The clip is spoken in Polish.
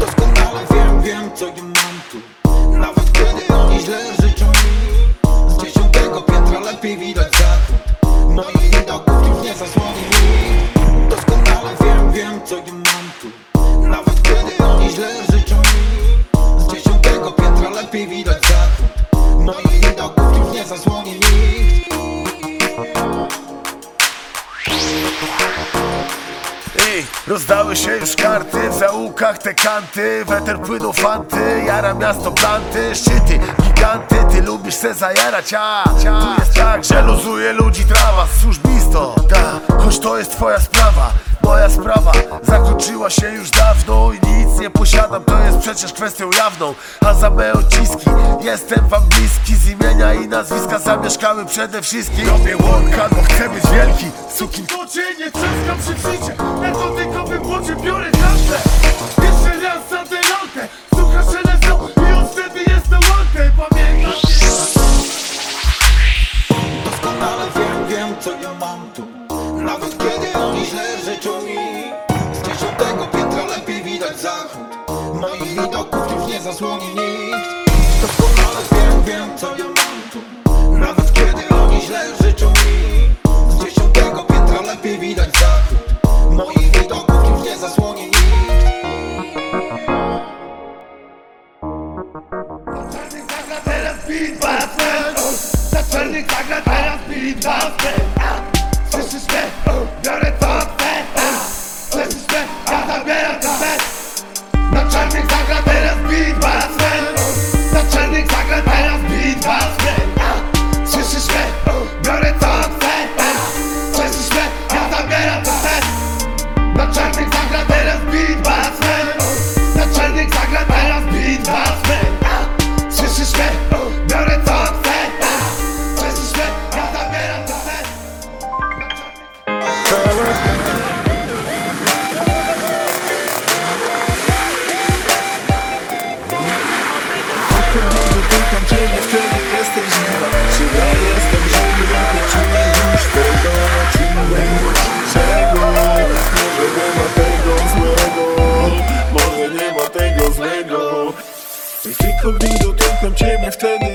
Doskonale wiem, wiem co im mam tu. Nawet kiedy oni źle życzą mi Z dziesiątego piętra lepiej widać zachód. Moich widoków już nie zasłoni mi. Doskonale wiem, wiem co im mam tu. Nawet kiedy oni źle życzą mi Z dziesiątego piętra lepiej widać zachód. Moich widoków już nie zasłoni mi. I rozdały się już karty W zaułkach te kanty. Weter płyną fanty Jara miasto planty. Szczyty, giganty Ty lubisz se zajarać A? Tu jest tak, że luzuje ludzi trawa. Służbisto, da Choć to jest twoja sprawa Moja sprawa. Zakończyła się już dawno I nic nie posiadam, to jest przecież kwestią jawną. A za me odciski. Jestem wam bliski Z imienia i nazwiska. Zamieszkały przede wszystkim. Robię łąka, bo chcę być wielki. Sukin Oczy nie trzaskam przy krzycie Metodykowym łodzie biorę każde Jeszcze Moich widoków już nie zasłoni nikt. Doskonale wiem, wiem co ja mam tu. Nawet kiedy oni źle życzą mi. Z dziesiątego piętra lepiej widać zachód. Moich widoków już nie zasłoni nikt. Teraz beat basem Naczelnik zagra teraz beat basem Słyszysz mnie? Biorę Naczelnik zagra teraz beat basem Ciebie, wtedy jesteś żywa. Czy ja jestem żywy, nie czuję już tego Czuję czego? Może nie ma tego złego. Może nie ma tego złego. Tylko gdy dotykam ciebie, wtedy